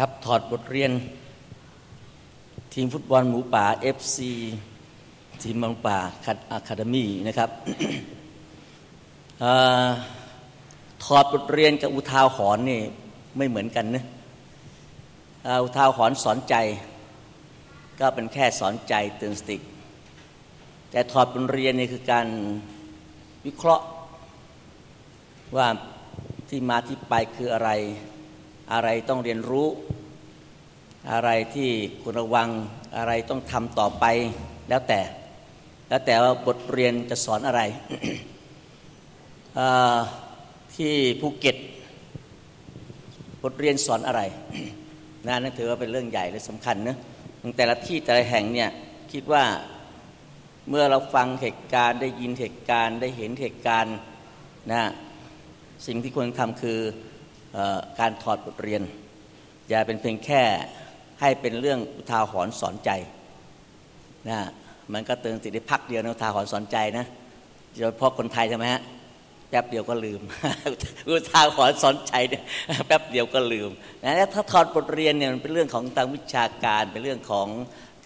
ครับถอดบทเรียน ทีมฟุตบอลหมูป่า FC ทีมหมูป่าคัดอะคาเดมี่นะครับอถอดบทเรียนกับอุทาหรณ์นี่ไม่เหมือนกันนะอาอุทาหรณ์สอนใจ ก็เป็นแค่สอนใจเตือนสติ แต่ถอดบทเรียนนี่คือการวิเคราะห์ว่าที่มาที่ไปคืออะไร อะไรต้องเรียนรู้ อะไรที่ควรระวังอะไรต้องทำต่อไปแล้วแต่ แล้วแต่ว่าบทเรียนจะสอนอะไร ที่ภูเก็ต บทเรียนสอนอะไรนะนั่นถือว่าเป็นเรื่องใหญ่และสำคัญนะแต่ละที่แต่ละแห่งเนี่ยคิดว่าเมื่อเราฟังเหตุการณ์ได้ยินเหตุการณ์ได้เห็นเหตุการณ์นะสิ่งที่ควรทำคือ การถอดบทเรียน อย่าเป็นเพียงแค่ให้เป็นเรื่องอุทาหรณ์สอนใจนะมันก็เตือนติดได้พักเดียวนะอุทาหรณ์สอนใจนะโดยเฉพาะคนไทยใช่ไหมฮะแป๊บเดียวก็ลืมอุทาหรณ์สอนใจเนี่ยแป๊บเดียวก็ลืมนะถ้าถอดบทเรียนเนี่ยมันเป็นเรื่องของทางวิชาการเป็นเรื่องของ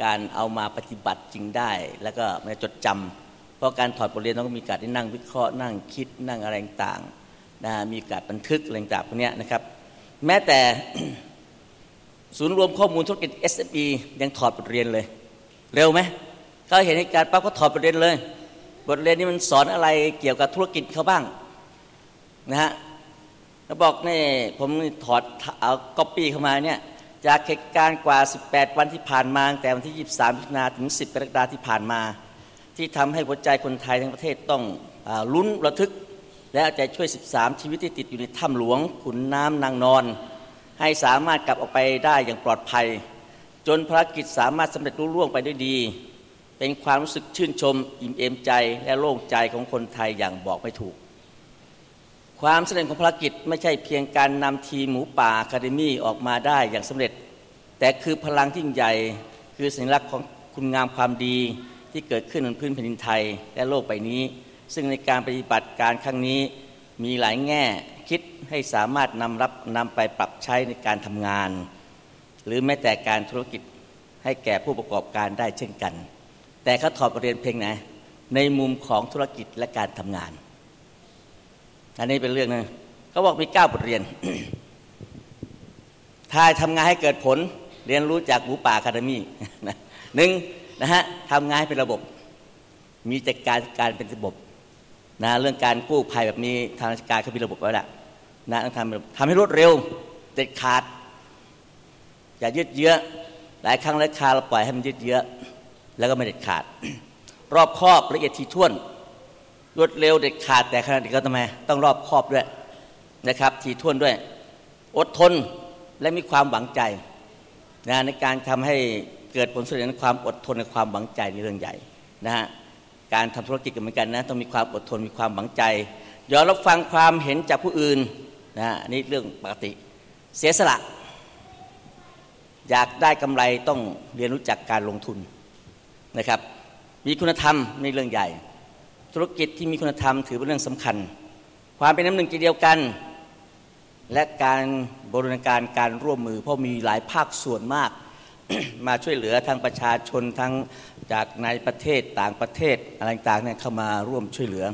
การเอามาปฏิบัติจริงได้ แล้วก็มาจดจำเพราะการถอดบทเรียนต้องมีการที่นั่งวิเคราะห์นั่งคิดนั่งอะไรต่าง นะมีการบันทึกอะไรต่างพวกนี้นะครับ แม้แต่ศูนย์รวมข้อมูลธุรกิจ SME ยังถอดบทเรียนเลย เร็วไหมเขาเห็นเหตุการณ์ปั๊บก็ถอดบทเรียนเลย บทเรียนนี้มันสอนอะไรเกี่ยวกับธุรกิจเขาบ้างนะฮะแล้วบอกนี่ผมถอดเอาก๊อปปี้เข้ามาเนี่ยจากเหตุการณ์กว่า 18 วันที่ผ่านมาแต่วันที่ 23มิถุนาถึง 10 กรกฎาคมที่ผ่านมา ที่ทำให้หัวใจคนไทยทั้งประเทศต้องลุ้นระทึก และเอาใจช่วย 13 ชีวิตที่ติดอยู่ในถ้ำหลวงขุนน้ำนางนอน ให้สามารถกลับออกไปได้อย่างปลอดภัย จนภารกิจสามารถสำเร็จรุ่ร่วงไปได้ดี เป็นความรู้สึกชื่นชม อิ่มเอมใจและโล่งใจของคนไทยอย่างบอกไม่ถูก ความสำเร็จของภารกิจไม่ใช่เพียงการนำทีมหมูป่าอะคาเดมี่ออกมาได้อย่างสำเร็จ แต่คือพลังที่ยิ่งใหญ่คือสัญลักษณ์ของคุณงามความดีที่เกิดขึ้นบนพื้นแผ่นดินไทยและโลกใบนี้ ซึ่งในการปฏิบัติการครั้งนี้มีหลายแง่คิดให้สามารถนำรับนำไปปรับใช้ในการทำงาน หรือแม้แต่การธุรกิจให้แก่ผู้ประกอบการได้เช่นกัน แต่เขาถอดบทเรียนเพียงไหนในมุมของธุรกิจและการทำงาน อันนี้เป็นเรื่องนึงเขาบอกมีเก้าบทเรียน ถ้าทำงานให้เกิดผลเรียนรู้จากหมูป่าคาเดมี่หนึ่งนะฮะทำงานให้เป็นระบบ มีจัดการการเป็นระบบ นะเรื่องการกู้ภัยแบบนี้ทางราชการเขามีระบบไว้แล้วนะต้องทำทำให้รวดเร็วเด็ดขาด อย่ายืดเยื้อหลายครั้งหลายคาเราปล่อยให้มันยืดเยื้อแล้วก็ไม่เด็ดขาด รอบครอบละเอียดทีท่วน รวดเร็วเด็ดขาดแต่ขณะเดียวกันทำไมต้องรอบครอบด้วยนะครับทีท่วนด้วย อดทนและมีความหวังใจนะในการทำให้เกิดผลสำเร็จในความอดทนในความหวังใจในเรื่องใหญ่นะฮะ การทำธุรกิจกันเหมือนกันนะต้องมีความอดทนมีความหวังใจยอมรับฟังความเห็นจากผู้อื่นนะนี่เรื่องปกติ เสียสละ อยากได้กำไรต้องเรียนรู้จักการลงทุนนะครับ มีคุณธรรมในเรื่องใหญ่ ธุรกิจที่มีคุณธรรมถือเป็นเรื่องสำคัญ ความเป็นน้ำหนึ่งใจเดียวกัน และการบริการการร่วมมือ เพราะมีหลายภาคส่วนมาก มาช่วยเหลือทางประชาชนทั้ง จากในประเทศต่างประเทศอะไรต่างเนี่ยเข้ามาร่วมช่วยเหลือ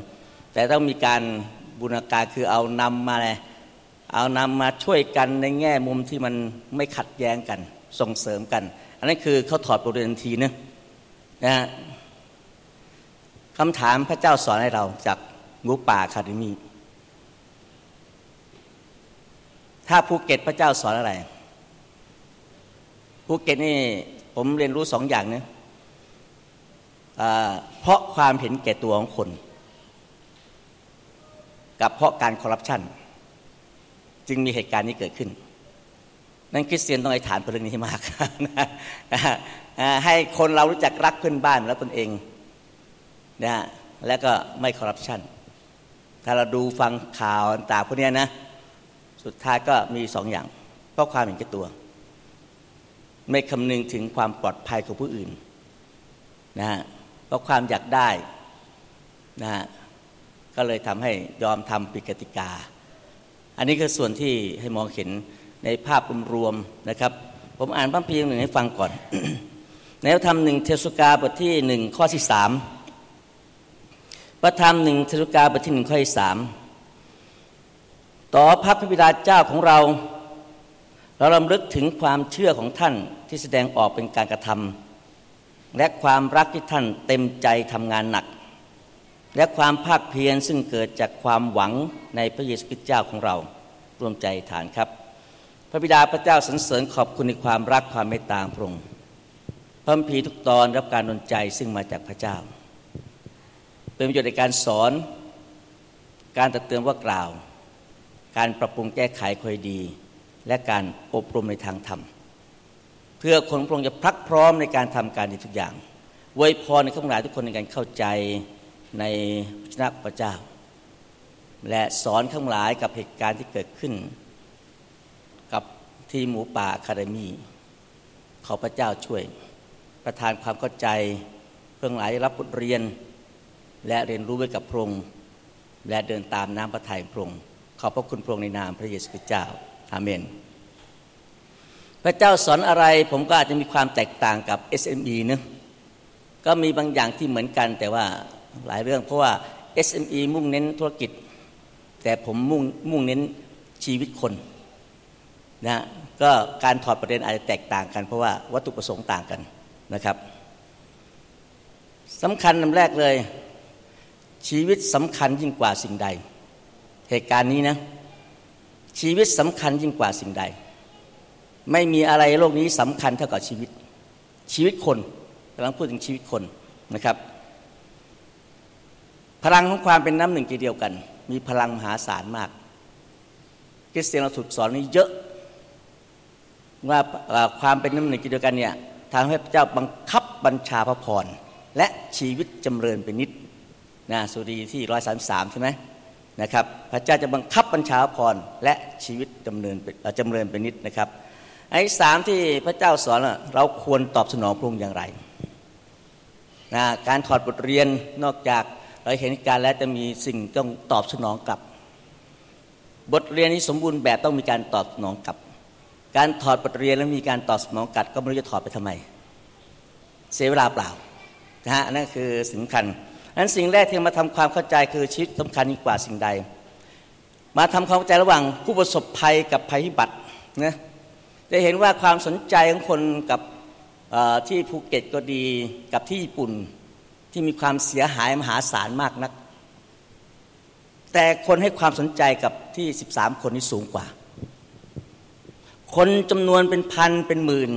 แต่ต้องมีการบูรณาการคือเอานำมาเลยเอานำมาช่วยกันในแง่มุมที่มันไม่ขัดแย้งกันส่งเสริมกัน อันนั้นคือเขาถอดบทเรียนทีนะนะฮะคำถามพระเจ้าสอนให้เราจากหมูป่าอะคาเดมีถ้าภูเก็ตพระเจ้าสอนอะไรภูเก็ตนี่ผมเรียนรู้สองอย่างนะ เพราะความเห็นแก่ตัวของคน กับเพราะการคอร์รัปชันจึงมีเหตุการณ์นี้เกิดขึ้น นั้นคริสเตียนต้องไอ้ฐานเรื่องนี้มากให้คนเรารู้จักรักเพื่อนบ้านแล้วตนเองนะแล้วก็ไม่คอร์รัปชันถ้าเราดูฟังข่าวต่างพวกนี้นะสุดท้ายก็มีสองอย่าง เพราะความเห็นแก่ตัว ไม่คำนึงถึงความปลอดภัยของผู้อื่นนะฮะ เพราะความอยากได้นะฮะก็เลยทำให้ยอมทำปิกติกา อันนี้คือส่วนที่ให้มองเห็นในภาพรวมๆนะครับ ผมอ่านพระพียงหนึ่งให้ฟังก่อน ในพระธรรมหนึ่งเทสุกาบทที่หนึ่งข้อที่สามพระธรรมหนึ่งเทสุกาบทที่หนึ่งข้อที่สามต่อพระพิบิดาเจ้าของเรา เราลำลึกถึงความเชื่อของท่านที่แสดงออกเป็นการกระทำ และความรักที่ท่านเต็มใจทำงานหนัก และความภาคเพียรซึ่งเกิดจากความหวังในพระเยซูคริสต์เจ้าของเราร่วมใจฐานครับ พระบิดาพระเจ้าสรรเสริญขอบคุณในความรักความเมตตาพระองค์พระพีทุกตอนรับการดลใจซึ่งมาจากพระเจ้า เป็นประโยชน์ในการสอน การตักเตือนว่ากล่าว การปรับปรุงแก้ไขคอยดี และการอบรมในทางธรรม เพื่อคนพระองค์จะพรักพร้อมในการทำการดีทุกอย่างไวยพรในข้างหลายทุกคนในการเข้าใจในพระชนะพระเจ้า และสอนข้างหลายกับเหตุการณ์ที่เกิดขึ้น กับทีหมูป่าคาเดมีขอพระเจ้าช่วย ประทานความเข้าใจเพื่อหลายรับบทเรียน และเรียนรู้ไว้กับพระองค์และเดินตามน้ำพระทัยพระองค์ขอบพระคุณพระองค์ในนามพระเยซูคริสต์เจ้าอาเมน ระเจ้าสอนอะไรผมก็อาจจะมีความแตกต่างกับ SME นะก็มีบางอย่างที่เหมือนกันแต่ว่าหลายเรื่องเพราะว่า SME มุ่งเน้นธุรกิจ แต่ผมมุ่งมุ่งเน้นชีวิตคนนะก็การถอดประเด็นอาจจะแตกต่างกัน เพราะว่าวัตถุประสงค์ต่างกันนะครับสำคัญนำแรกเลย ชีวิตสำคัญยิ่งกว่าสิ่งใด เหตุการณ์นี้นะชีวิตสำคัญยิ่งกว่าสิ่งใด ไม่มีอะไรโลกนี้สำคัญเท่ากับชีวิต ชีวิตคนกำลังพูดถึงชีวิตคนนะครับ พลังของความเป็นน้ำหนึ่งใจเดียวกัน มีพลังมหาศาลมากคริสเตียนเราถูกสอนนี้เยอะ ว่าความเป็นน้ำหนึ่งใจเดียวกันเนี่ยทำให้พระเจ้าบังคับบัญชาพระพรและชีวิตจำเริญเป็นนิดนะสุดีที่ร้อยสามสามใช่ไหมนะครับ พระเจ้าจะบังคับบัญชาพรและชีวิตจำเริญจำเริญเป็นนิดนะครับ ไอ้สามที่พระเจ้าสอนเราควรตอบสนองพระองค์อย่างไรนะการถอดบทเรียนนอกจากเราเห็นการแล้วจะมีสิ่งต้องตอบสนองกลับ บทเรียนนี้สมบูรณ์แบบต้องมีการตอบสนองกลับ การถอดบทเรียนแล้วมีการตอบสนองกลับ ก็ไม่รู้จะถอดไปทำไม เสียเวลาเปล่านะฮะนั่นคือสำคัญนั้นสิ่งแรกที่มาทำความเข้าใจคือชีวิตสำคัญยิ่งกว่าสิ่งใด มาทำความเข้าใจระหว่างผู้ประสบภัยกับภัยพิบัตินะ จะเห็นว่าความสนใจของคนกับที่ภูเก็ตก็ดีกับที่ญี่ปุ่นที่มีความเสียหายมหาศาลมากนัก แต่คนให้ความสนใจกับที่ 13 คนนี้สูงกว่า คนจำนวนเป็นพันเป็นหมื่น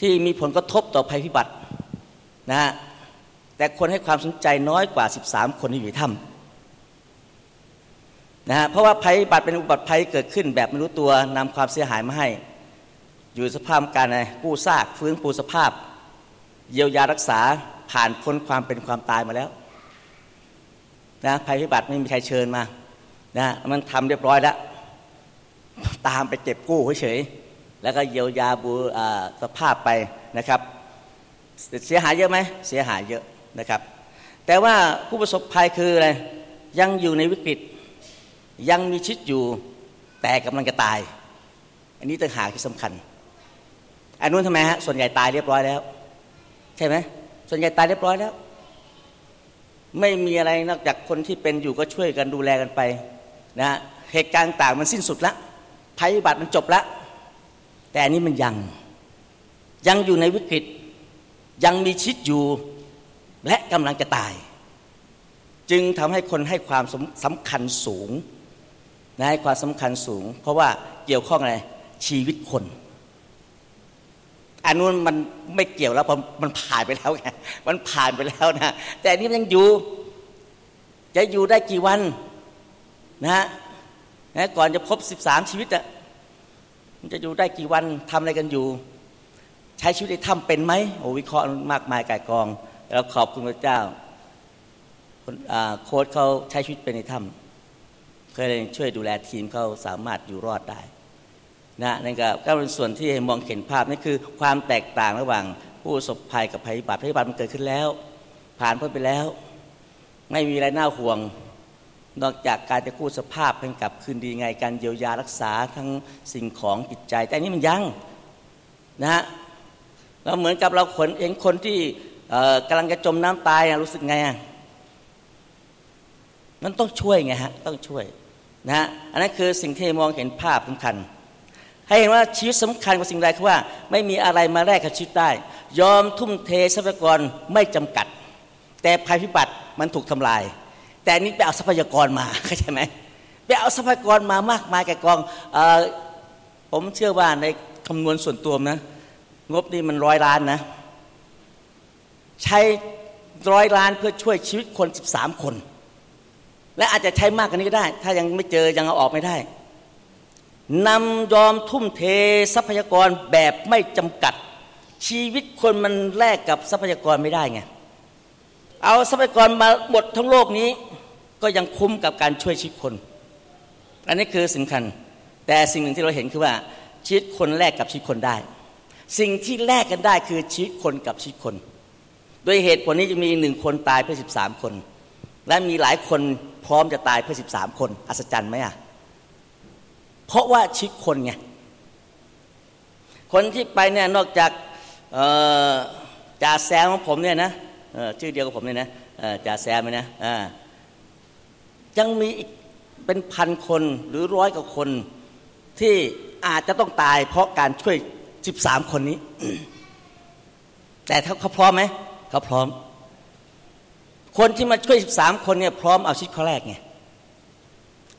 ที่มีผลกระทบต่อภัยพิบัตินะฮะแต่คนให้ความสนใจน้อยกว่า 13 คนที่อยู่นถ้ำนะฮะเพราะว่าภัยพิบัติเป็นอุบัติภัยเกิดขึ้นแบบไม่รู้ตัวนำความเสียหายมาให้ อยู่สภาพการไงกู้ซากฟื้นฟูสภาพ เยียวยารักษาผ่านพ้นความเป็นความตายมาแล้วนะภัยพิบัติไม่มีใครเชิญมานะมันทำเรียบร้อยแล้ว ตามไปเก็บกู้เฉยแล้วก็เยียวยาบูสภาพไปนะครับ เสียหายเยอะไหมเสียหายเยอะนะครับ แต่ว่าผู้ประสบภัยคืออะไรยังอยู่ในวิกฤตยังมีชีวิตอยู่แต่กำลังจะตาย อันนี้ต่างหากที่สำคัญ อันนู้นทำไมฮะส่วนใหญ่ตายเรียบร้อยแล้ว ใช่ไหมส่วนใหญ่ตายเรียบร้อยแล้ว ไม่มีอะไรนอกจากคนที่เป็นอยู่ก็ช่วยกันดูแลกันไปนะเหตุการณ์ต่างมันสิ้นสุดแล้วภัยพิบัติมันจบแล้วแต่อันนี้มันยัง ยังอยู่ในวิกฤต ยังมีชีวิตอยู่ และกำลังจะตาย จึงทำให้คนให้ความสำคัญสูงนะให้ความสำคัญสูง เพราะว่าเกี่ยวข้องอะไรชีวิตคน อันนู้นมันไม่เกี่ยวแล้วพราะมันผ่านไปแล้วไงมันผ่านไปแล้วนะแต่อันนี้มันยังอยู่ จะอยู่ได้กี่วันนะฮะนะก่อนจะพบสิบสามชีวิตอะมันจะอยู่ได้กี่วันทำอะไรกันอยู่ ใช้ชีวิตในถ้ำเป็นไหมโอ้วิเคราะห์มากมายกายกองเราขอบคุณพระเจ้าโค้ดเขาใช้ชีวิตเป็นในถ้ำเคยช่วยดูแลทีมเขาสามารถอยู่รอดได้ นะนั่นก็ก็เป็นส่วนที่มองเห็นภาพนั่นคือ ความแตกต่างระหว่างผู้ประสบภัยกับภัยพิบัติภัยพิบัติมันเกิดขึ้นแล้ว ผ่านพ้นไปแล้ว ไม่มีอะไรน่าห่วง นอกจากการจะกู้สภาพให้กับคืนดีไงการเยียวยารักษาทั้งสิ่งของจิตใจ แต่นี่มันยังนะฮะเราเหมือนกับเราขนเองคนที่กำลังจะจมน้ำตายรู้สึกไงอะมันต้องช่วยไงฮะต้องช่วยนะฮะอันนั้นคือสิ่งที่มองเห็นภาพสำคัญ ให้เห็นว่าชีวิตสำคัญกว่าสิ่งใดคือว่า ไม่มีอะไรมาแลกกับชีวิตได้ ยอมทุ่มเททรัพยากรไม่จำกัด แต่ภัยพิบัติมันถูกทำลาย แต่นี้ไปเอาทรัพยากรมาเข้าใจไหมไปเอาทรัพยากรมามากมายแก่กองอผมเชื่อว่าในคำนวณส่วนตัวนะ งบนี่มันร้อยล้านนะ ใช้ร้อยล้านเพื่อช่วยชีวิตคนสิบสามคน และอาจจะใช้มากกว่านี้ก็ได้ ถ้ายังไม่เจอยังเอาออกไม่ได้ นำยอมทุ่มเททรัพยากรแบบไม่จำกัด ชีวิตคนมันแลกกับทรัพยากรไม่ได้ไงเอาทรัพยากรมาหมดทั้งโลกนี้ ก็ยังคุ้มกับการช่วยชีวิตคน อันนี้คือสำคัญ แต่สิ่งหนึ่งที่เราเห็นคือว่าชีวิตคนแลกกับชีวิตคนได้ สิ่งที่แลกกันได้คือชีวิตคนกับชีวิตคนโดยเหตุผลนี้จะมีหนึ่งคนตายเพื่อสิบสามคน และมีหลายคนพร้อมจะตายเพื่อสิบสามคน อัศจรรย์ไหมอะ เพราะว่าชีวิตคนไงคนที่ไปเนี่ยนอกจากจ่าแซมของผมเนี่ยนะชื่อเดียวกับผมเนี่ยนะจ่าแซมนะยังมีอีกเป็นพันคนหรือร้อยกว่าคนที่อาจจะต้องตายเพราะการช่วยสิบสามคนนี้ แต่ถ้าเขาพร้อมไหมเขาพร้อม คนที่มาช่วยสิบสามคนเนี่ยพร้อมเอาชีวิตเขาแรกไง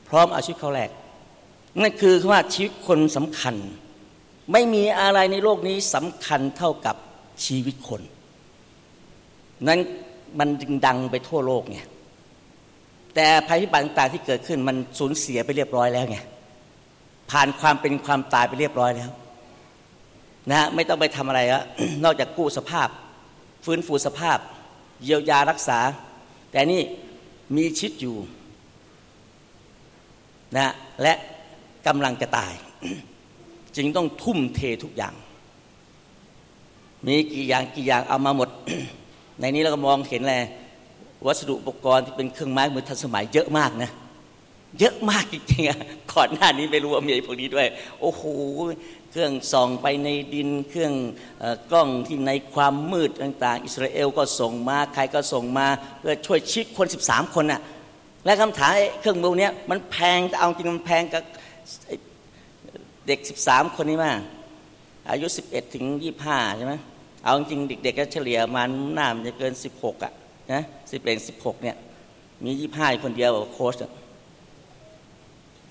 พร้อมเอาชีวิตเขาแรก นั่นคือว่าชีวิตคนสำคัญ ไม่มีอะไรในโลกนี้สำคัญเท่ากับชีวิตคน นั้นมันจึงดังไปทั่วโลกไงแต่ภัยพิบัติต่างๆที่เกิดขึ้นมันสูญเสียไปเรียบร้อยแล้วไงผ่านความเป็นความตายไปเรียบร้อยแล้วนะไม่ต้องไปทำอะไรและนอกจากกู้สภาพ ฟื้นฟูสภาพ เยียวยารักษา แต่นี่มีชิดอยู่นะและ กำลังจะตาย จึงต้องทุ่มเททุกอย่าง มีกี่อย่างกี่อย่างเอามาหมด ในนี้เราก็มองเห็นแลวัสดุอุปกรณ์ที่เป็นเครื่องไม้มือทันสมัยเยอะมากนะ เยอะมากจริงๆอะก่อนหน้านี้ไม่รู้ว่ามีพวกนี้ด้วย โอ้โหเครื่องส่องไปในดินเครื่องกล้องที่ในความมืดต่าง ๆ อิสราเอลก็ส่งมาใครก็ส่งมาเพื่อช่วยชีวิตคน 13 คนน่ะและคำถามเครื่องมือเนี้ยมันแพงแต่เอาจริงมันแพงกับ เด็ก 13 คนนี้มาอายุ 11 ถึง 25 ใช่ไหมเอาจริงเด็กๆก็เฉลี่ยมันหน้ามันจะเกิน 16 อะนะสิบเอ็ดสิบหกเนี่ย มียี่ห้าคนเดียวโค้ช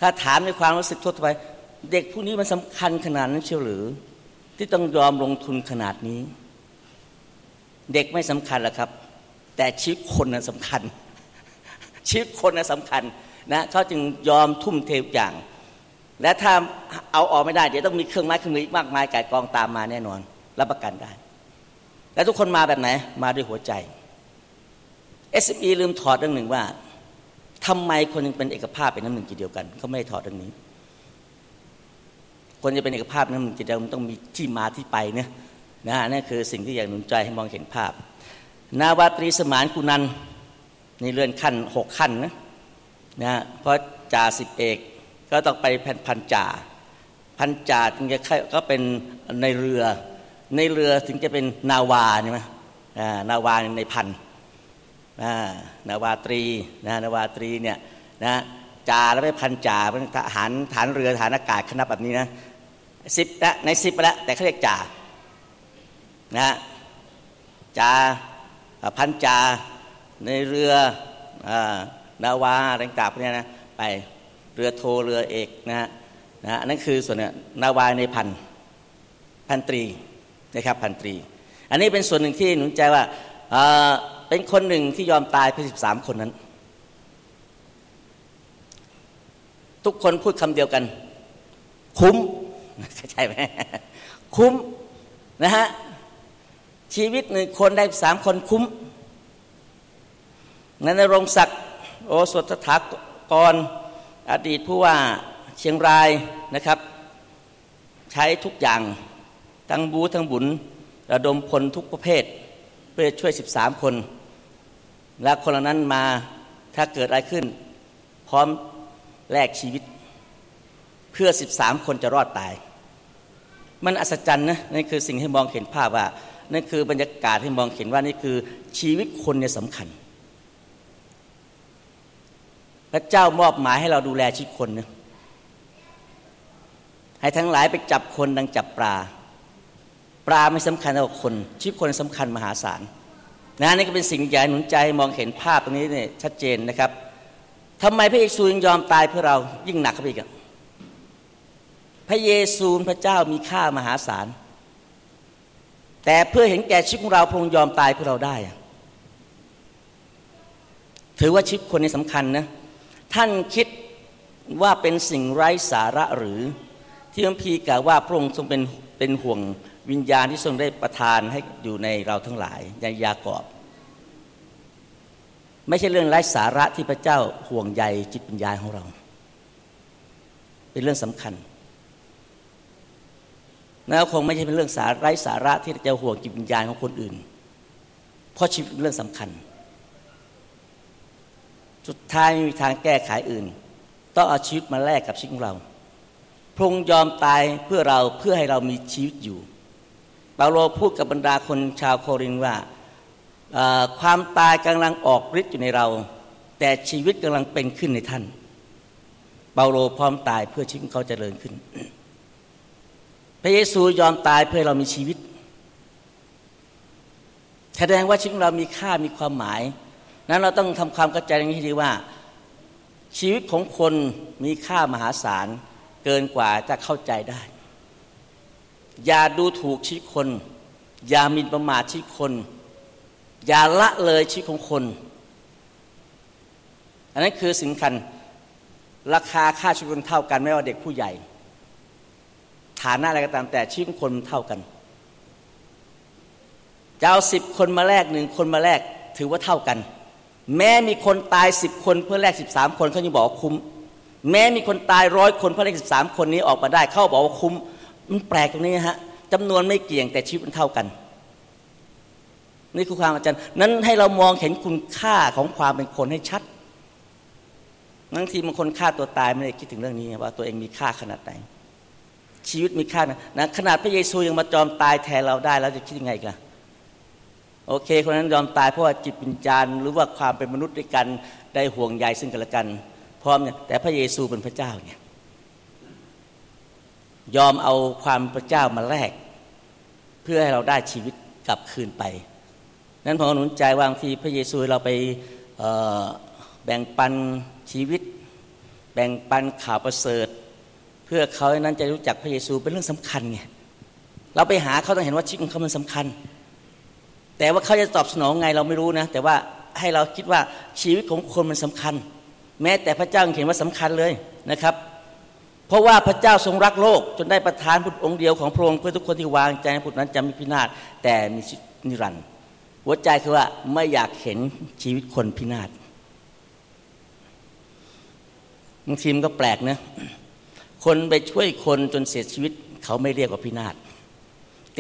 ถ้าถามในความรู้สึกทั่วไป เด็กผู้นี้มันสำคัญขนาดนั้นเชียวหรือ ที่ต้องยอมลงทุนขนาดนี้ เด็กไม่สำคัญหรอกครับ แต่ชีวิตคนนั้นสำคัญชีวิตคนนั้นสำคัญนะเขาจึงยอมทุ่มเทอย่าง และถ้าเอาออกไม่ได้เดี๋ยวต้องมีเครื่องไม้เครื่องมือมากมายก่กองตามมาแน่นอน รับประกันได้ และทุกคนมาแบบไหน มาด้วยหัวใจ SME ลืมถอดเรื่องหนึ่งว่าทำไมคนยังเป็นเอกภาพเป็นน้ำหนึ่งจิเดียวกันเขาไม่ถอดเรื่องนี้ คนจะเป็นเอกภาพน้ำหนึ่งจิเดียวมันต้องมีที่มาที่ไปเนี่ยนะนั่นคือสิ่งที่อยากหนุนใจให้มองเห็นภาพ นาวาตรีสมานกุนันในเรือนขั้นหกขั้นนะนะเพราะจ่าสิบเอก ก็ต้องไปแพันพันจ่าพันจ่าถึงจะก็เป็นในเรือ ในเรือถึงจะเป็นนาวาใช่ไหมนาวาในพันนาวาตรีนะนาวาตรีเนี่ยนะจ่าแล้วไม่พันจ่าเป็นทหารฐานเรือฐานอากาศคณะแบบนี้นะสิบละในสิบละแต่เขาเรียกจ่านะจ่าพันจ่าในเรือนาวาต่างๆพวกนี้นะไป รือโทเรือเอกนะฮะนะนั่นคือส่วนนี้นาวายในพันพันตรีนะครับพันตรี อันนี้เป็นส่วนหนึ่งที่หนุนใจว่าเป็นคนหนึ่งที่ยอมตายเพื่อสิบสามคนนั้น ทุกคนพูดคำเดียวกัน คุ้มใช่ไหมคุ้มนะฮะชีวิตหนึ่งคนได้สามคนคุ้มนั้นรงศักดิ์โอสถถากร อดีตผู้ว่าเชียงรายนะครับ ใช้ทุกอย่างทั้งบูทั้งบุญระดมพลทุกประเภท เพื่อช่วย 13 คน และคนเหล่านั้นมาถ้าเกิดอะไรขึ้น พร้อมแลกชีวิต เพื่อสิบสามคนจะรอดตาย มันอัศจรรย์นะนั่นคือสิ่งที่มองเห็นภาพว่านั่นคือบรรยากาศที่มองเห็นว่านี่คือชีวิตคนเนี่ยสำคัญ พระเจ้ามอบหมายให้เราดูแลชีวิตคนนะให้ทั้งหลายไปจับคนดังจับปลา ปลาไม่สำคัญเท่าคน ชีวิตคนสำคัญมหาศาลนะนี่ก็เป็นสิ่งใหญ่หนุนใจมองเห็นภาพตรงนี้เนี่ยชัดเจนนะครับทำไมพระเยซูยังยอมตายเพื่อเรายิ่งหนักเข้าไปอีกพระเยซูพระเจ้ามีค่ามหาศาล แต่เพื่อเห็นแก่ชีวิตของเราพระองค์ยอมตายเพื่อเราได้ ถือว่าชีวิตคนนี้สำคัญนะ ท่านคิดว่าเป็นสิ่งไร้สาระหรือ ที่พระพีกล่าวว่าพระองค์ทรงเป็นเป็นห่วงวิญญาณที่ทรงได้ประทานให้อยู่ในเราทั้งหลายในยากอบ ไม่ใช่เรื่องไร้สาระที่พระเจ้าห่วงใยจิตวิญญาณของเรา เป็นเรื่องสำคัญแล้วคงไม่ใช่เป็นเรื่องสาไร้สาระที่จะห่วงจิตวิญญาณของคนอื่น เพราะชีวิตเป็นเรื่องสำคัญ สุดท้ายไม่มีทางแก้ไขอื่น ต้องเอาชีวิตมาแลกกับชีวิตของเรา พระองค์ยอมตายเพื่อเราเพื่อให้เรามีชีวิตอยู่เปาโลพูดกับบรรดาคนชาวโครินว่าความตายกำลังออกฤทธิ์อยู่ในเรา แต่ชีวิตกำลังเป็นขึ้นในท่าน เปาโลพร้อมตายเพื่อชีวิตเขาจเจริญขึ้น พระเยซูยอมตายเพื่อเรามีชีวิต แสดงว่าชีวิตเรามีค่ามีความหมาย นั้นเราต้องทำความเข้าใจอย่างนี้ดีว่า ชีวิตของคนมีค่ามหาศาลเกินกว่าจะเข้าใจได้ อย่าดูถูกชีวิตคน อย่ามินประมาทชีวิตคน อย่าละเลยชีวิตของคน อันนั้นคือสิ่งคัญราคาค่าชีวิตคนเท่ากันไม่ว่าเด็กผู้ใหญ่ ฐานะอะไรก็ตามแต่ชีวิตคนเท่ากันจะเอาสิบคนมาแลกหนึ่งคนมาแลกถือว่าเท่ากัน แม้มีคนตายสิบคนเพื่อแลกสิบสามคนเขายังบอกว่าคุ้ม แม้มีคนตายร้อยคนเพื่อแลกสิบสามคนนี้ออกมาได้เขาบอกว่าคุ้ม มันแปลกตรงนี้ฮะจำนวนไม่เกี่ยงแต่ชีวิตมันเท่ากัน นี่คือความอาจารย์ นั้นให้เรามองเห็นคุณค่าของความเป็นคนให้ชัดบางทีบางคนฆ่าตัวตายไม่ได้คิดถึงเรื่องนี้ว่าตัวเองมีค่าขนาดไหนชีวิตมีค่านะนะขนาดพระเยซูยังมาจอมตายแทนเราได้แล้วจะคิดยังไงกัน โอเค คนนั้นยอมตายเพราะว่าจิตวิญญาณหรือว่าความเป็นมนุษย์ด้วยกันได้ห่วงใยซึ่งกันและกัน พร้อมเนี่ยแต่พระเยซูเป็นพระเจ้าเนี่ยยอมเอาความพระเจ้ามาแลกเพื่อให้เราได้ชีวิตกลับคืนไป นั้นผมหนุนใจว่าบางทีพระเยซูเราไปแบ่งปันชีวิต แบ่งปันข่าวประเสริฐ เพื่อเขานั้นจะรู้จักพระเยซูเป็นเรื่องสำคัญไงเราไปหาเขาต้องเห็นว่าชีวิตของเขามันสำคัญ แต่ว่าเขาจะตอบสนองไงเราไม่รู้นะ แต่ว่าให้เราคิดว่าชีวิตของคนมันสำคัญ แม้แต่พระเจ้าเห็นว่าสำคัญเลยนะครับ เพราะว่าพระเจ้าทรงรักโลก จนได้ประทานบุตรองค์เดียวของพระองค์เพื่อทุกคนที่วางใจในบุตรนั้นจะมีพินาศแต่มีนิรันดร์หัวใจคือว่าไม่อยากเห็นชีวิตคนพินาศบางทีมก็แปลกนะคนไปช่วยคนจนเสียชีวิต เขาไม่เรียกว่าพินาศ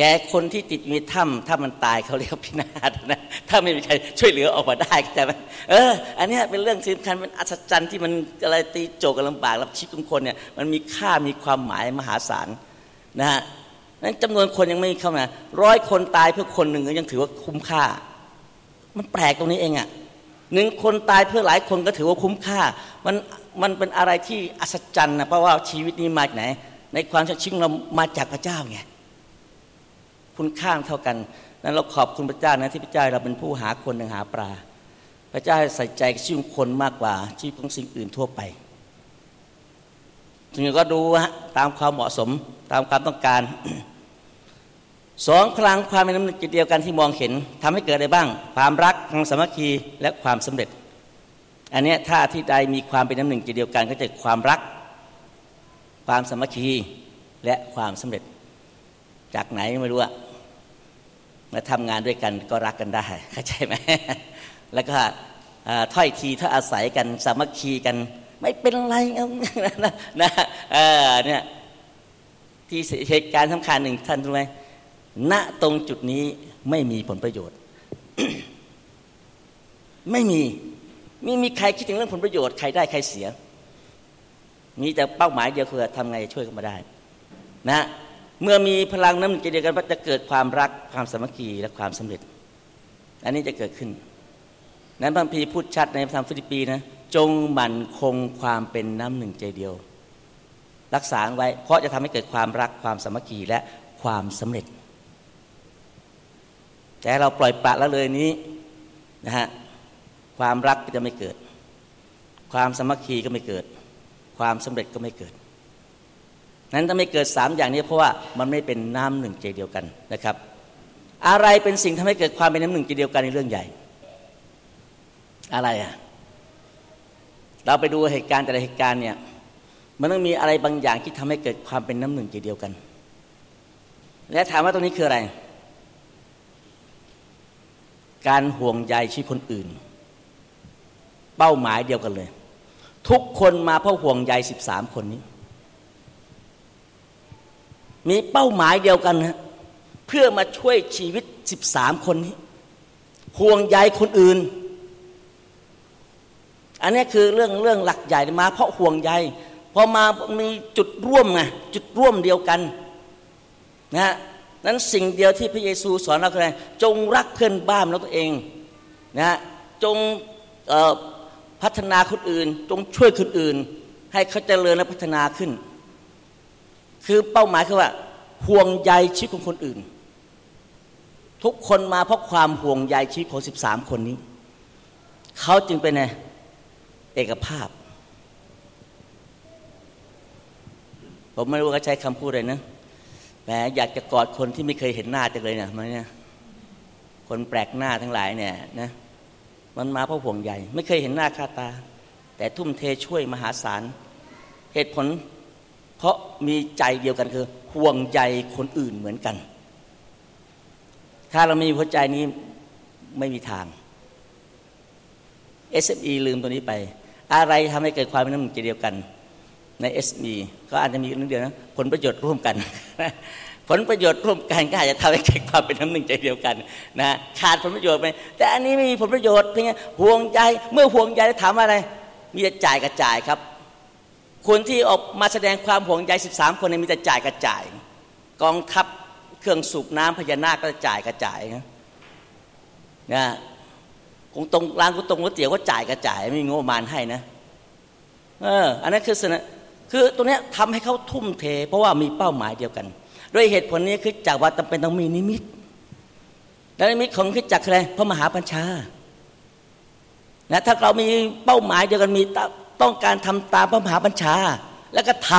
แต่คนที่ติดอยู่ในถ้ำถ้ามันตายเขาเรียกพินาศนะถ้าไม่มีใครช่วยเหลือออกมาได้แต่เออ อันนี้เป็นเรื่องสำคัญเป็นอัศจรรย์ที่มันอะไรตีโจกลำบากรับชีวิตของคนเนี่ยมันมีค่ามีความหมายมหาศาลนะฮะนั้นจำนวนคนยังไม่เข้ามาร้อยคนตายเพื่อคนหนึ่งก็ยังถือว่าคุ้มค่า มันแปลกตรงนี้เองอะ่ะหนึ่งคนตายเพื่อหลายคนก็ถือว่าคุ้มค่า มันมันเป็นอะไรที่อัศจรรย์นะเพราะว่าชีวิตนี้มาจากไหน ในความชีวิตเรามาจากพระเจ้าไง คุณค่าเท่ากัน นั้นเราขอบคุณพระเจ้านะที่พระเจ้าเราเป็นผู้หาคนหนึ่งหาปลา พระเจ้าใส่ใจชีวิตคนมากกว่าชีวิตของสิ่งอื่นทั่วไปจึงก็ดูฮะตามความเหมาะสมตามความต้องการสองพลังความเป็นน้ำหนึ่งจิตเดียวกันที่มองเห็นทำให้เกิดอะไรบ้าง ความรักความสามัคคีและความสำเร็จ อันนี้ถ้าที่ใดมีความเป็นน้ำหนึ่งจิตเดียวกัน ก็จะความรัก ความสามัคคีและความสำเร็จ จากไหนไม่รู้อะ มาทำงานด้วยกันก็รักกันได้เข้าใจไหมแล้วก็ถ้อยทีถ้าอาศัยกันสามัคคีกัน ไม่เป็นไรนะนะเนี่ยที่เหตุการณ์สำคัญหนึ่งท่านรู้ไหมณตรงจุดนี้ไม่มีผลประโยชน์ ไม่มีมีมีใครคิดถึงเรื่องผลประโยชน์ใครได้ใครเสีย มีแต่เป้าหมายเดียวคือทำไงช่วยกันมาได้ นะ เมื่อมีพลังน้ำหนึ่งใจเดียวกันจะเกิดความรักความสามัคคีและความสำเร็จ อันนี้จะเกิดขึ้น นั้นพระพีพูดชัดในพระธรรมฟิลิปปีนะจงหมั่นคงความเป็นน้ำหนึ่งใจเดียว รักษาไว้ เพราะจะทำให้เกิดความรักความสามัคคีและความสำเร็จ แต่เราปล่อยปละละเลยนี้นะฮะความรักก็จะไม่เกิด ความสมัคคีก็ไม่เกิด ความสำเร็จก็ไม่เกิด นั้นถ้าไม่เกิดสามอย่างนี้เพราะว่ามันไม่เป็นน้ำหนึ่งใจเดียวกันนะครับ อะไรเป็นสิ่งทำให้เกิดความเป็นน้ำหนึ่งใจเดียวกันในเรื่องใหญ่ อะไรอะเราไปดูเหตุการณ์แต่ละเหตุการณ์เนี่ยมันต้องมีอะไรบางอย่างที่ทำให้เกิดความเป็นน้ำหนึ่งใจเดียวกัน และถามว่าตรงนี้คืออะไร การห่วงใยชีวิตคนอื่น เป้าหมายเดียวกันเลย ทุกคนมาเพราะห่วงใยสิบสามคนนี้ มีเป้าหมายเดียวกันนะเพื่อมาช่วยชีวิตสิบสามคนนี้ ห่วงใยคนอื่น อันนี้คือเรื่องเรื่องหลักใหญ่มา เพราะห่วงใยพอมามีจุดร่วมไงจุดร่วมเดียวกันนะนั้นสิ่งเดียวที่พระเยซูสอนเราคืออะไรจงรักเพื่อนบ้านเราตัวเองนะจงพัฒนาคนอื่น จงช่วยคนอื่น ให้เขาเจริญและพัฒนาขึ้น คือเป้าหมายคือว่า ห่วงใยชีวิตของคนอื่น ทุกคนมาเพราะความห่วงใยชีวิตของสิบสามคนนี้ เขาจึงเป็นไงเอกภาพ ผมไม่รู้ว่าใช้คำพูดอะไรนะแหมอยากจะกอดคนที่ไม่เคยเห็นหน้าจังเลยเนี่ยมันเนี่ยคนแปลกหน้าทั้งหลายเนี่ยนะมันมาเพราะห่วงใยไม่เคยเห็นหน้าค่าตา แต่ทุ่มเทช่วยมหาศาลเหตุผล เพราะมีใจเดียวกันคือ ห่วงใยคนอื่นเหมือนกัน ถ้าเราไม่มีหัวใจนี้ไม่มีทาง SME ลืมตัวนี้ไป อะไรทำให้เกิดความเป็นน้ำหนึ่งใจเดียวกัน ใน SME ก็อาจจะมีเรื่องเดียวนะผลประโยชน์ร่วมกัน ผลประโยชน์ร่วมกันก็อาจจะทำให้เกิดความเป็นน้ำหนึ่งใจเดียวกันนะขาดผลประโยชน์ไปแต่อันนี้ไม่มีผลประโยชน์เพียงห่วงใจเมื่อห่วงใยถามอะไร มีแต่จ่ายกระจ่ายครับ คนที่ออกมาแสดงความห่วงใย 13 คนนี้มีแต่จ่ายกระจ่าย กองทัพเครื่องสูบน้ำพญานาคก็จ่ายกระจ่ายนะนะคงตรงร้านกุตรงก๋วยเตี๋ยวก็จ่ายกระจ่ายไม่มีงบประมาณให้นะเอออันนั้นคือสนะคือตรงนี้ทำให้เขาทุ่มเท เพราะว่ามีเป้าหมายเดียวกันด้วยเหตุผลนี้คือจากว่าจำเป็นต้องมีนิมิต และนิมิตของคิดจักอะไรพระมหาปัญชานะถ้าเรามีเป้าหมายเดียวกันมี ต้องการทำตามพระมหาปัญชา แล้วก็ท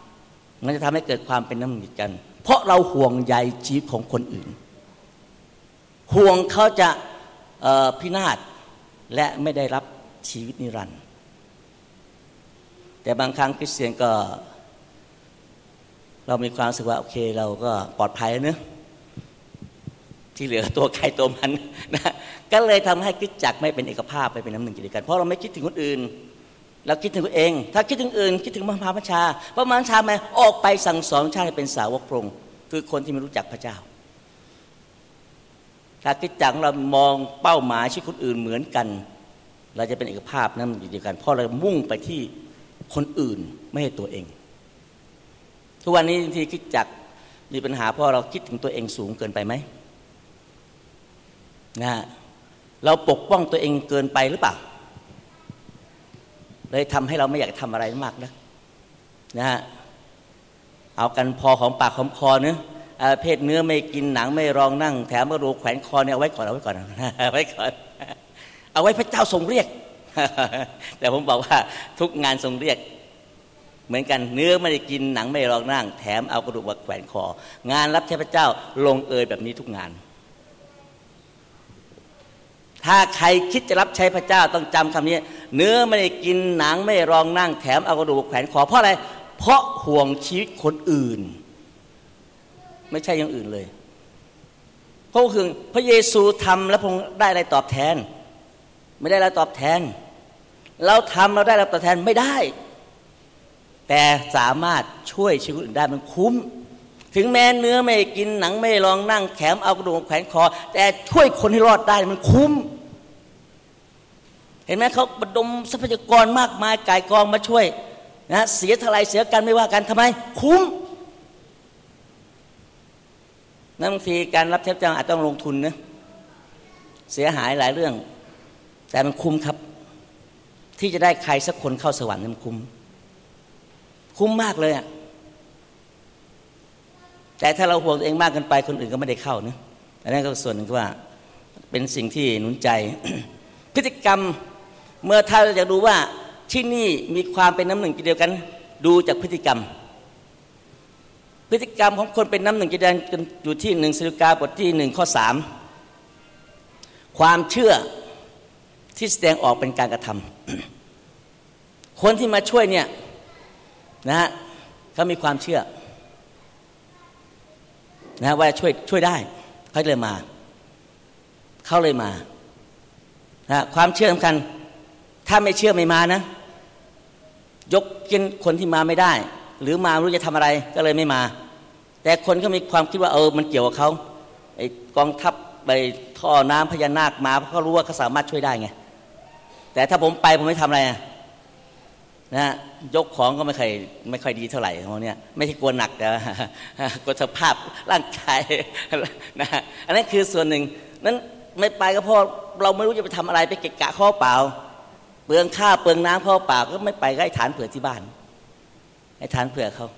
ำมันจะทำให้เกิดความเป็นน้ำหนิกัน เพราะเราห่วงใยชีวิตของคนอื่น ห่วงเขาจะพินาศและไม่ได้รับชีวิตนิรันดร์แต่บางครั้งคริสเตียนก็ เรามีความรู้สึกว่าโอเค เราก็ปลอดภัยเนะที่เหลือตัวใครตัวมันนะก็เลยทำให้คิดจักไม่เป็นเอกภาพไปเป็นน้ำหนึ่งจิตกัน เพราะเราไม่คิดถึงคนอื่น เราคิดถึงตัวเอง ถ้าคิดถึงอื่น คิดถึงพระมหาพระชา พระมหาชาไหมออกไปสั่งสอนชาติเป็นสาวกพระองค์คือคนที่ไม่รู้จักพระเจ้า ถ้าคิดจักเรามองเป้าหมายชีวิตคนอื่นเหมือนกัน เราจะเป็นเอกภาพน้ำหนึ่งจิตกันเพราะเรามุ่งไปที่คนอื่นไม่ให้ตัวเอง ทุกวันนี้ที่คิดจักมีปัญหาเพราะเราคิดถึงตัวเองสูงเกินไปไหมนะเราปกป้องตัวเองเกินไปหรือเปล่า เลยทำให้เราไม่อยากทำอะไรมากนะนะฮะเอากันพอของปากของคอเนื้อเพศเนื้อไม่กินหนังไม่รองนั่ง แถมกระดูกแขวนคอเนี่ยเอาไว้ก่อนเอาไว้ก่อนเอาไว้ก่อนเอาไว้พระเจ้าทรงเรียก แต่ผมบอกว่าทุกงานทรงเรียก เหมือนกันเนื้อไม่ได้กินหนังไม่รองนั่ง แถมเอากระดูกมาแขวนคอ งานรับใช้พระเจ้าลงเอยแบบนี้ทุกงาน ถ้าใครคิดจะรับใช้พระเจ้าต้องจำคำนี้ เนื้อไม่ได้กินหนังไม่รองนั่งแถมเอากระดูกแขวนคอเพราะอะไร เพราะห่วงชีวิตคนอื่น ไม่ใช่อย่างอื่นเลยเพราะคือพระเยซูทำแล้วพงได้อะไรตอบแทน ไม่ได้อะไรตอบแทน เราทำเราได้รับตอบแทนไม่ได้ แต่สามารถช่วยชีวิตอื่นได้มันคุ้ม ถึงแม้เนื้อไม่กินหนังไม่ลองนั่งแขมเอากระดูกแขวนคอ แต่ช่วยคนให้รอดได้มันคุ้ม เห็นไหมเขาบดมทรัพยากรมากมายกายกองมาช่วยนะเสียท่าไรเสียกันไม่ว่ากันทำไม คุ้มนั่นบางทีการรับเทพจ้าอาจต้องลงทุนนะเสียหายหลายเรื่อง แต่มันคุ้มครับ ที่จะได้ใครสักคนเข้าสวรรค์มันคุ้ม คุ้มมากเลยอะ่ะ แต่ถ้าเราห่วงตัวเองมากเกินไปคนอื่นก็ไม่ได้เข้านะอันนั้นก็ส่วนหนึ่งว่าเป็นสิ่งที่หนุนใจ พฤติกรรมเมื่อถ้าเราจะดูว่าที่นี่มีความเป็นน้ำหนึ่งเดียวกัน ดูจากพฤติกรรม พฤติกรรมของคนเป็นน้ำหนึ่งเดียวกันอยู่ที่หนึ่งสิกาบทที่หนึ่งข้อสามความเชื่อที่แสดงออกเป็นการกระทำคนที่มาช่วยเนี่ยนะฮะเขามีความเชื่อ นะว่าช่วยช่วยได้เขาเลยมาเขาเลยมานะความเชื่อสำคัญ ถ้าไม่เชื่อไม่มานะ ยกเกินคนที่มาไม่ได้ หรือมารู้จะทำอะไรก็เลยไม่มา แต่คนก็มีความคิดว่าเออมันเกี่ยวกับเขาไอ้กองทัพไปท่อน้ำพญานาคมาเพราะเขารู้ว่าเขาสามารถช่วยได้ไงแต่ถ้าผมไปผมไม่ทำอะไรนะ ยกของก็ไม่เคยไม่ค่อยดีเท่าไหร่ของเนี้ยไม่ใช่กลัวหนักแต่กลัวสภาพร่างกายนะอันนั้นคือส่วนหนึ่งนั้นไม่ไปก็เพราะเราไม่รู้จะไปทำอะไรไปเกะกะข้อเปล่า เปลืองข้าวเปลืองน้ำข้อเปล่าก็ไม่ไปก็ให้ฐานเผื่อที่บ้านให้ฐานเผื่อเขา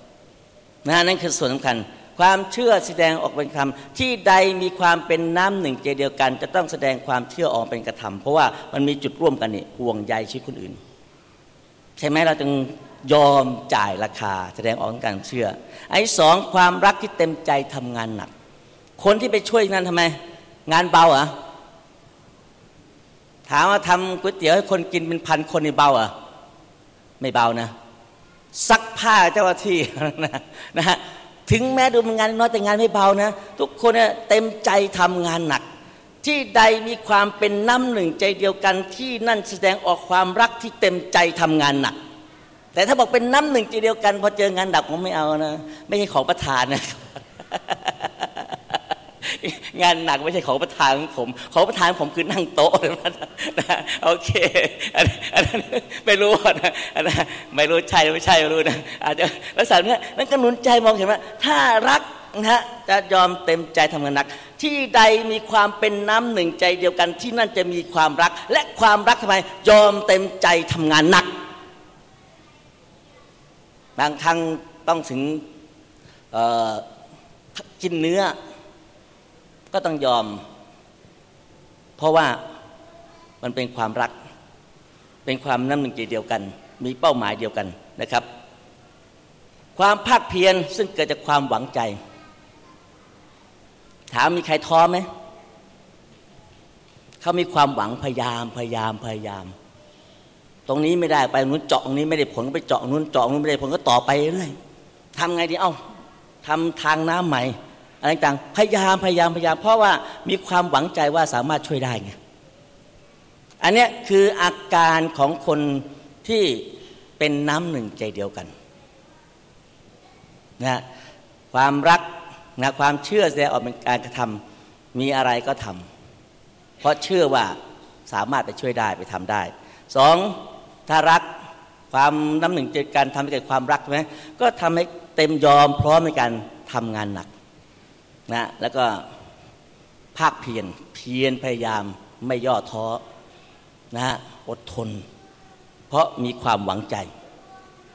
นะนั่นคือส่วนสำคัญ ความเชื่อแสดงออกเป็นคำที่ใดมีความเป็นน้ำหนึ่งใจเดียวกัน จะต้องแสดงความเชื่อออกเป็นกระทำเพราะว่ามันมีจุดร่วมกันนี่ห่วงใยชีวิตคนอื่น ใช่ไหมเราจึงยอมจ่ายราคา แสดงออกการเชื่อ ไอ้สองความรักที่เต็มใจทำงานหนัก คนที่ไปช่วยนั้นทำไม งานเบาอะถามว่าทำก๋วยเตี๋ยวให้คนกินเป็นพันคนในเบาอะไม่เบานะซักผ้าเจ้าหน้าที่นะนะฮะถึงแม้ดูมันงานน้อยแต่งานไม่เบานะ ทุกคนเนี่ยเต็มใจทำงานหนัก ที่ใดมีความเป็นน้ำหนึ่งใจเดียวกันที่นั่นแสดงออกความรักที่เต็มใจทำงานหนัก แต่ถ้าบอกเป็นน้ำหนึ่งใจเดียวกัน พอเจองานดับผมไม่เอานะ ไม่ใช่ของประธานนะงานหนักไม่ใช่ของประธานของผมของประธานผมคือนั่งโต๊ะนะโอเคอันนั้นไม่รู้นะอันนั้นไม่รู้ใช่ไม่ใช่ไม่รู้นะอาจจะลักษณะนี้นั่นก็หนุนใจมองเห็นว่าถ้ารักนะฮะจะยอมเต็มใจทำงานหนัก ที่ใดมีความเป็นน้ำหนึ่งใจเดียวกันที่นั่นจะมีความรัก และความรักทำไมยอมเต็มใจทำงานหนัก บางครั้งต้องถึงกินเนื้อ ก็ต้องยอม เพราะว่ามันเป็นความรัก เป็นความน้ำหนึ่งใจเดียวกัน มีเป้าหมายเดียวกันนะครับ ความภาคเพียรซึ่งเกิดจากความหวังใจ ถามมีใครท้อไหมเขามีความหวังพยายามพยายามพยายาม ตรงนี้ไม่ได้ไปนู้นเจาะตรงนี้ไม่ได้ผลก็ไปเจาะนู้นเจาะนู้นไม่ได้ผลก็ต่อไปเรื่อยทำไงดีเอ้าทำทางน้ำใหม่อะไรต่างพยายามพยายามพยายาม เพราะว่ามีความหวังใจว่าสามารถช่วยได้ไงอันนี้คืออาการของคนที่เป็นน้ำหนึ่งใจเดียวกันนะความรัก นะความเชื่อแสดงออกเป็นการกระทำมีอะไรก็ทำเพราะเชื่อว่าสามารถไปช่วยได้ไปทำได้สองถ้ารักความน้ำหนึ่งใจกันทำให้เกิดความรักใช่ไหมก็ทำให้เต็มยอมพร้อมในการทำงานหนักนะแล้วก็ภาคเพียรเพียรพยายามไม่ย่อท้อนะฮะอดทน เพราะมีความหวังใจ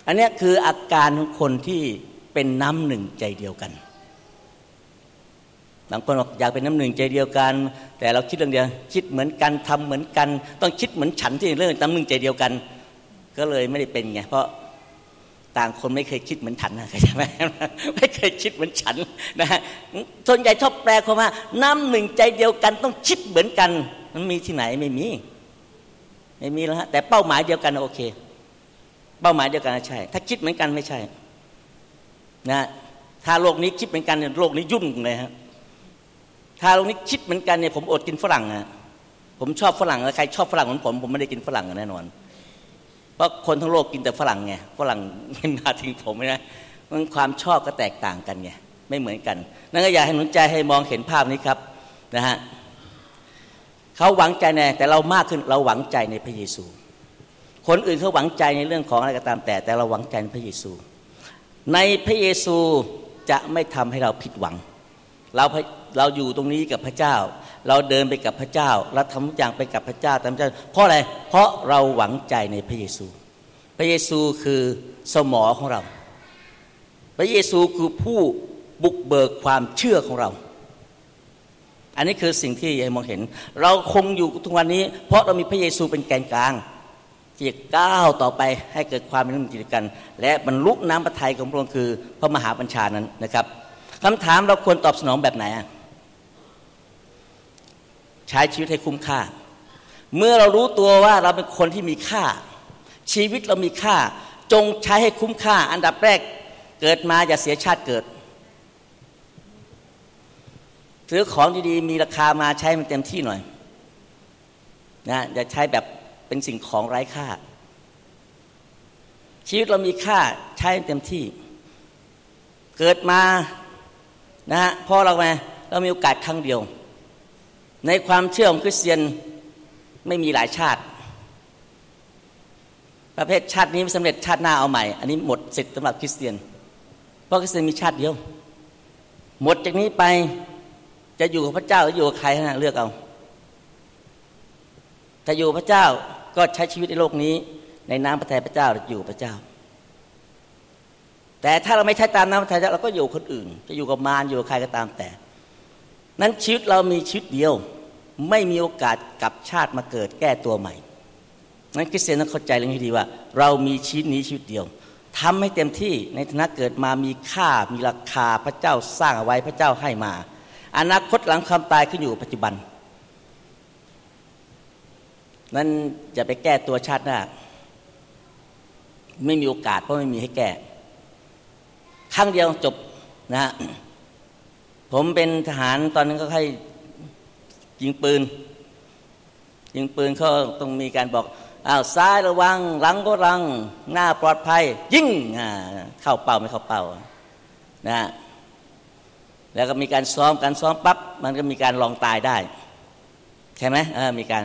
อันนี้คืออาการของคนที่เป็นน้ำหนึ่งใจเดียวกัน บางคนบอกอยากเป็นน้ำหนึ่งใจเดียวกัน แต่เราคิดเรื่องเดียว คิดเหมือนกันทำเหมือนกัน ต้องคิดเหมือนฉันที่เรื่องน้ำหนึ่งใจเดียวกัน ก็เลยไม่ได้เป็นไงเพราะต่างคนไม่เคยคิดเหมือนฉันนะใช่ไหมไม่เคยคิดเหมือนฉันนะฮะส่วนใหญ่ชอบแปลความว่าน้ำหนึ่งใจเดียวกันต้องคิดเหมือนกัน มันมีที่ไหนไม่มี ไม่มีแล้วฮะแต่เป้าหมายเดียวกันโอเค เป้าหมายเดียวกันใช่ ถ้าคิดเหมือนกันไม่ใช่ นะ ถ้าโลกนี้คิดเหมือนกันโลกนี้ยุ่งเลยฮะ ถ้าตรงนี้คิดเหมือนกันเนี่ยผมอดกินฝรั่งอะผมชอบฝรั่งแล้วใครชอบฝรั่งเหมือนผมผมไม่ได้กินฝรั่งแน่นอน เพราะคนทั้งโลกกินแต่ฝรั่งไงฝรั่งไม่มาทิ้งผมนะมันความชอบก็แตกต่างกันไงไม่เหมือนกัน นั่นก็อยากให้หนุนใจให้มองเห็นภาพนี้ครับนะฮะเขาหวังใจในแต่เรามากขึ้นเราหวังใจในพระเยซู คนอื่นเขาหวังใจในเรื่องของอะไรก็ตามแต่ แต่เราหวังใจในพระเยซู ในพระเยซูจะไม่ทำให้เราผิดหวัง เรา เราอยู่ตรงนี้กับพระเจ้า เราเดินไปกับพระเจ้าเราทำทุกอย่างไปกับพระเจ้าตามพระเจ้า เพราะอะไรเพราะเราหวังใจในพระเยซู พระเยซูคือสมอของเรา พระเยซูคือผู้บุกเบิกความเชื่อของเรา อันนี้คือสิ่งที่ยายมองเห็น เราคงอยู่ทุกวันนี้ เพราะเรามีพระเยซูเป็นแกนกลางที่จะก้าวต่อไปให้เกิดความเป็นหนึ่งจิตกัน และบรรลุน้ำพระทัยของพระองค์คือพระมหาบัญชานั้นนะครับคำถามเราควรตอบสนองแบบไหน ใช้ชีวิตให้คุ้มค่า เมื่อเรารู้ตัวว่าเราเป็นคนที่มีค่า ชีวิตเรามีค่า จงใช้ให้คุ้มค่า อันดับแรกเกิดมาอย่าเสียชาติเกิดซื้อของดีๆมีราคามาใช้มันเต็มที่หน่อยนะอย่าใช้แบบเป็นสิ่งของไร้ค่า ชีวิตเรามีค่าใช้เต็มที่ เกิดมานะฮะพอเราไงเรามีโอกาสครั้งเดียว ในความเชื่อของคริสเตียนไม่มีหลายชาติ ประเภทชาตินี้ไม่สำเร็จชาติหน้าเอาใหม่ อันนี้หมดสิทธิ์สำหรับคริสเตียน เพราะคริสเตียนมีชาติเดียว หมดจากนี้ไปจะอยู่กับพระเจ้าหรืออยู่กับใครนะเลือกเอาถ้าอยู่พระเจ้าก็ใช้ชีวิตในโลกนี้ ในน้ำพระทัยพระเจ้าอยู่พระเจ้า แต่ถ้าเราไม่ใช้ตามน้ำพระทัยเราก็อยู่คนอื่น จะอยู่กับมารอยู่กับใครก็ตามแต่ นั้นชีวิตเรามีชีวิตเดียว ไม่มีโอกาสกลับชาติมาเกิดแก้ตัวใหม่นั้นคริสเตียนต้องเข้าใจเรื่องนี้ดีว่า เรามีชีวิตนี้ชีวิตเดียวทำให้เต็มที่ในฐานะเกิดมามีค่ามีราคาพระเจ้าสร้างเอาไว้พระเจ้าให้มา อนาคตหลังความตายขึ้นอยู่ปัจจุบัน นั้นจะไปแก้ตัวชาติหน้าไม่มีโอกาสเพราะไม่มีให้แก้ครั้งเดียวจบนะฮะผมเป็นทหารตอนนั้นก็ให้ ยิงปืน ยิงปืนเขาต้องมีการบอกอ้าวซ้ายระวัง หลังก็รัง หน้าปลอดภัย ยิงเข้าเป้าไม่เข้าเป้านะแล้วก็มีการซ้อมการซ้อมปั๊บมันก็มีการลองตายได้ ใช่ไหมเออมีการ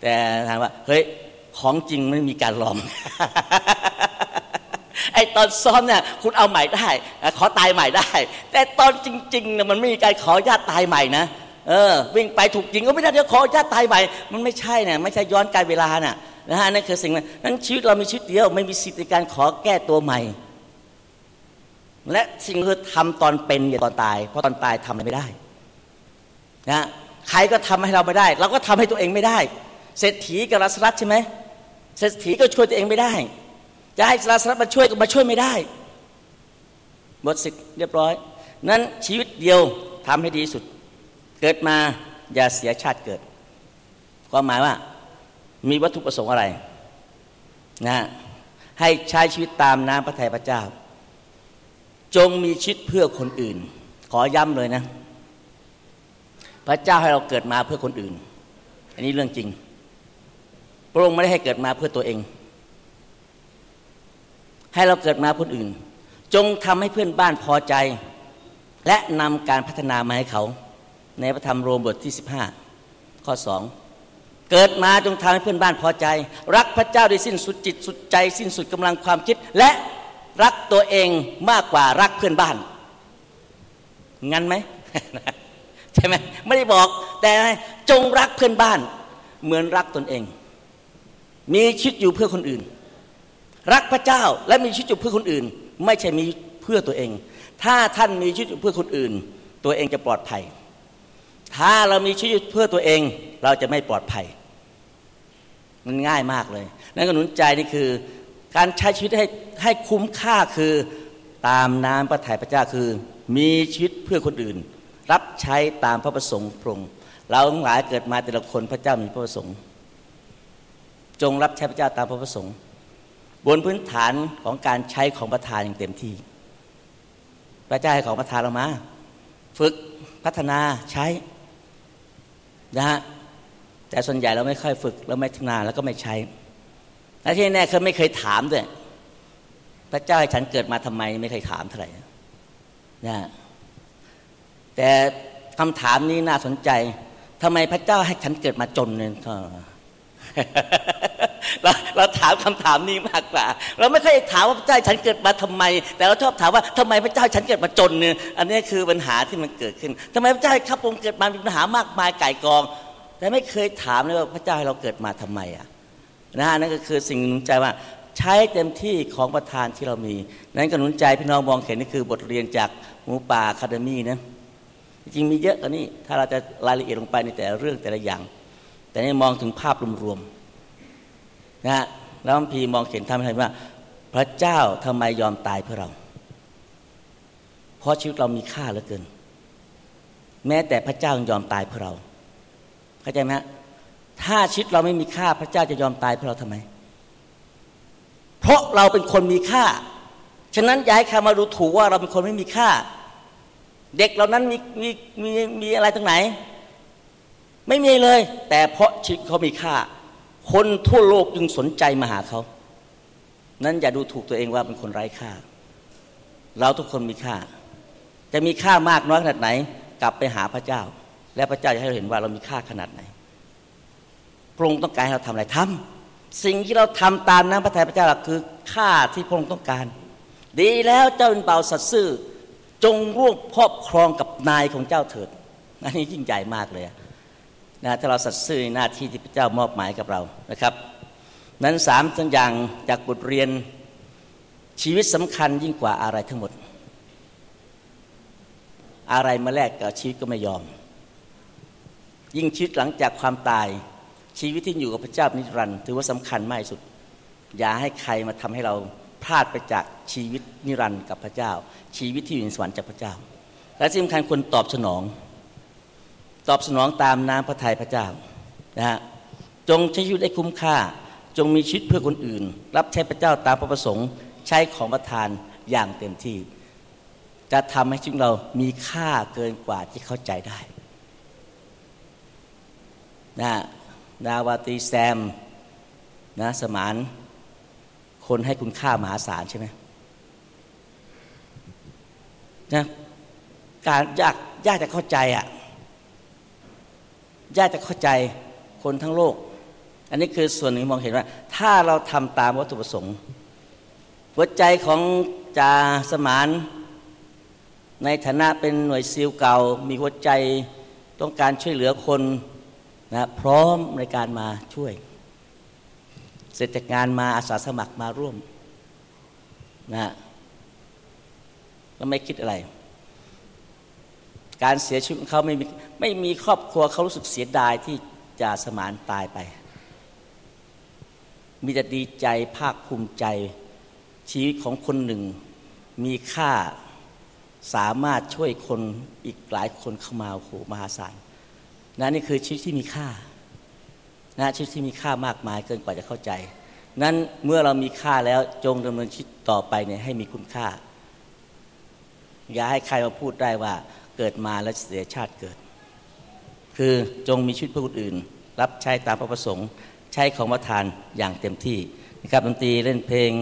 แต่ถามว่า เฮ้ย ของจริงไม่มีการลอง ไอตอนซ้อมเนี่ยคุณเอาใหม่ได้ ขอตายใหม่ได้ แต่ตอนจริงๆเนี่ยมันไม่มีการขอญาตตายใหม่นะ เออวิ่งไปถูกยิงก็ไม่ได้จะขอญาตตายใหม่มันไม่ใช่เนี่ยไม่ใช่ย้อนการเวลาน่ะนะฮะนั่นคือสิ่งนั้นชีวิตเรามีชีวิตเดียวไม่มีสิทธิในการขอแก้ตัวใหม่ และสิ่งคือทำตอนเป็นอย่าตอนตาย เพราะตอนตายทำอะไม่ได้นะใครก็ทำให้เราไม่ได้ เราก็ทำให้ตัวเองไม่ได้ เศรษฐีกับรัสรัตใช่ไหมเศรษฐีก็ช่วยตัวเองไม่ได้จะให้รัสรัตมาช่วยก็มาช่วยไม่ได้หมดสิทธิ์เรียบร้อย นั้นชีวิตเดียวทำให้ดีสุด เกิดมาอย่าเสียชาติเกิด ความหมายว่ามีวัตถุประสงค์อะไรนะให้ใช้ชีวิตตามน้ำพระทัยพระเจ้า จงมีชีวิตเพื่อคนอื่น ขอย้ำเลยนะ พระเจ้าให้เราเกิดมาเพื่อคนอื่น อันนี้เรื่องจริง พระองค์ไม่ได้ให้เกิดมาเพื่อตัวเอง ให้เราเกิดมาเพื่ออื่น จงทำให้เพื่อนบ้านพอใจ และนำการพัฒนามาให้เขา ในพระธรรมโรมบทที่ 15 ข้อ 2 เกิดมาจงทำให้เพื่อนบ้านพอใจ รักพระเจ้าด้วยสิ้นสุดจิตสุดใจ สิ้นสุดกำลังความคิด และรักตัวเองมากกว่ารักเพื่อนบ้าน งั้นไหมใช่ไหมไม่ได้บอกแต่จงรักเพื่อนบ้าน เหมือนรักตนเอง มีชีวิตอยู่เพื่อคนอื่น รักพระเจ้าและมีชีวิตอยู่เพื่อคนอื่น ไม่ใช่มีเพื่อตัวเอง ถ้าท่านมีชีวิตอยู่เพื่อคนอื่น ตัวเองจะปลอดภัย ถ้าเรามีชีวิตเพื่อตัวเอง เราจะไม่ปลอดภัย มันง่ายมากเลย นั่นก็หนุนใจนี่คือ การใช้ชีวิตให้ให้คุ้มค่าคือตามน้ำพระทัยพระเจ้าคือ มีชีวิตเพื่อคนอื่น รับใช้ตามพระประสงค์พระองค์เราทั้งหลายเกิดมาแต่ละคนพระเจ้ามีพระประสงค์ จงรับใช้พระเจ้าตามพระประสงค์ บนพื้นฐานของการใช้ของประทานอย่างเต็มที่ พระเจ้าให้ของประทานเรามา ฝึกพัฒนาใช้ นะฮะแต่ส่วนใหญ่เราไม่ค่อยฝึกเราไม่พัฒนาแล้วก็ไม่ใช้และที่แน่เขาไม่เคยถามด้วยพระเจ้าให้ฉันเกิดมาทำไมไม่เคยถามเท่าไหร่นะแต่คำถามนี้น่าสนใจทำไมพระเจ้าให้ฉันเกิดมาจนเนี่ย เราเราถามคำถามนี้มากกว่า เราไม่ค่อยถามว่าพระเจ้าฉันเกิดมาทำไม แต่เราชอบถามว่าทำไมพระเจ้าฉันเกิดมาจนเนี่ยอันนี้คือปัญหาที่มันเกิดขึ้นทำไมพระเจ้าข้าพงเกิดมามีปัญหามากมายไก่กอง แต่ไม่เคยถามเลยว่าพระเจ้าให้เราเกิดมาทำไมอะนะนั่นก็คือสิ่งหนุนใจว่าใช้เต็มที่ของประทานที่เรามี นั้นก็หนุนใจพี่น้องมองเห็นนี่คือบทเรียนจากหมูป่าคาเดมี่นะจริงมีเยอะกว่านี้ถ้าเราจะรายละเอียดลงไปในแต่ละเรื่องแต่ละอย่าง แต่นี่มองถึงภาพรวมๆนะฮะแล้วพพีมองเห็นทำให้ว่า พระเจ้าทำไมยอมตายเพื่อเรา เพราะชีวิตเรามีค่าเหลือเกิน แม้แต่พระเจ้ายังยอมตายเพื่อเราเข้าใจไหมฮะถ้าชีวิตเราไม่มีค่าพระเจ้าจะยอมตายเพื่อเราทำไม เพราะเราเป็นคนมีค่า ฉะนั้นอย่าให้ใครมาดูถูกว่าเราเป็นคนไม่มีค่า เด็กเหล่านั้นมีมีมีมีอะไรตรงไหน ไม่มีเลย แต่เพราะชีวิตเขามีค่า คนทั่วโลกจึงสนใจมาหาเขา นั้นอย่าดูถูกตัวเองว่าเป็นคนไร้ค่า เราทุกคนมีค่า จะมีค่ามากน้อยขนาดไหน กลับไปหาพระเจ้า และพระเจ้าจะให้เราเห็นว่าเรามีค่าขนาดไหน พระองค์ต้องการให้เราทำอะไรทำสิ่งที่เราทำตามน้ำพระทัยพระเจ้าคือค่าที่พระองค์ต้องการ ดีแล้วเจ้าเป็นเบาสัตย์ซื่อจงร่วมครอบครองกับนายของเจ้าเถิดอันนี้ยิ่งใหญ่มากเลย นะถ้าเราสัตย์ซื่อในหน้าที่ที่พระเจ้ามอบหมายกับเรานะครับ นั้นสามสัญอย่างจากบทเรียนชีวิตสำคัญยิ่งกว่าอะไรทั้งหมด อะไรมาแลกกับชีวิตก็ไม่ยอม ยิ่งชีวิตหลังจากความตาย ชีวิตที่อยู่กับพระเจ้านิรันดร์ถือว่าสำคัญมากที่สุด อย่าให้ใครมาทำให้เราพลาดไปจากชีวิตนิรันดร์กับพระเจ้า ชีวิตที่อยู่ในสวรรค์จากพระเจ้า และที่สำคัญควรตอบสนอง ตอบสนองตามน้ำพระทัยพระเจ้านะฮะจงใช้ชีวิตได้คุ้มค่า จงมีชีวิตเพื่อคนอื่น รับใช้พระเจ้าตามพระประสงค์ ใช้ของประทานอย่างเต็มที่ จะทำให้ชีวิตเรามีค่าเกินกว่าที่เข้าใจได้นะดาวาตีแซมนะสมานคนให้คุณค่ามหาศาลใช่ไหมนะการยากยากจะเข้าใจอะ ยากจะเข้าใจคนทั้งโลก อันนี้คือส่วนหนึ่งมองเห็นว่า ถ้าเราทำตามวัตถุประสงค์ หัวใจของจาสมาน ในฐานะเป็นหน่วยซิลเก่า มีหัวใจต้องการช่วยเหลือคนนะพร้อมในการมาช่วย เสร็จจากงานมาอาสาสมัครมาร่วมนะแล้วไม่คิดอะไร การเสียชีวิตของเขาไม่มีไม่มีครอบครัวเขารู้สึกเสียดายที่จะสมานตายไป มีแต่ดีใจภาคภูมิใจ ชีวิตของคนหนึ่ง มีค่าสามารถช่วยคนอีกหลายคนเข้ามาโอ้โหมหาศาลนะนี่คือชีวิตที่มีค่านะชีวิตที่มีค่ามากมายเกินกว่าจะเข้าใจ นั้นเมื่อเรามีค่าแล้วจงดำเนินชีวิตต่อไปเนี่ยให้มีคุณค่า อย่าให้ใครมาพูดได้ว่า เกิดมาแล้วเสียชาติเกิด คือจงมีชีวิตเพื่อคนอื่น รับใช้ตามพระประสงค์ ใช้ของประทานอย่างเต็มที่นะครับดนตรีเล่นเพลง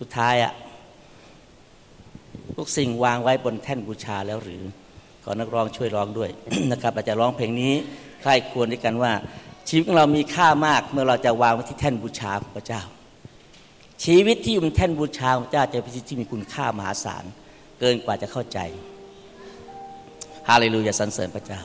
สุดท้ายอะทุกสิ่งวางไว้บนแท่นบูชาแล้วหรือ ขอนักร้องช่วยร้องด้วยนะครับเราจจะร้องเพลงนี้ใครควรด้วยกันว่า ชีวิตของเรามีค่ามากเมื่อเราจะวางไว้ที่แท่นบูชาพระเจ้า ชีวิตที่อยู่บนแท่นบูชาพระเจ้าจะเป็นชีวิตที่มีคุณค่ามหาศาล เกินกว่าจะเข้าใจ ฮาเลลูยาสรรเสริญพระเจ้า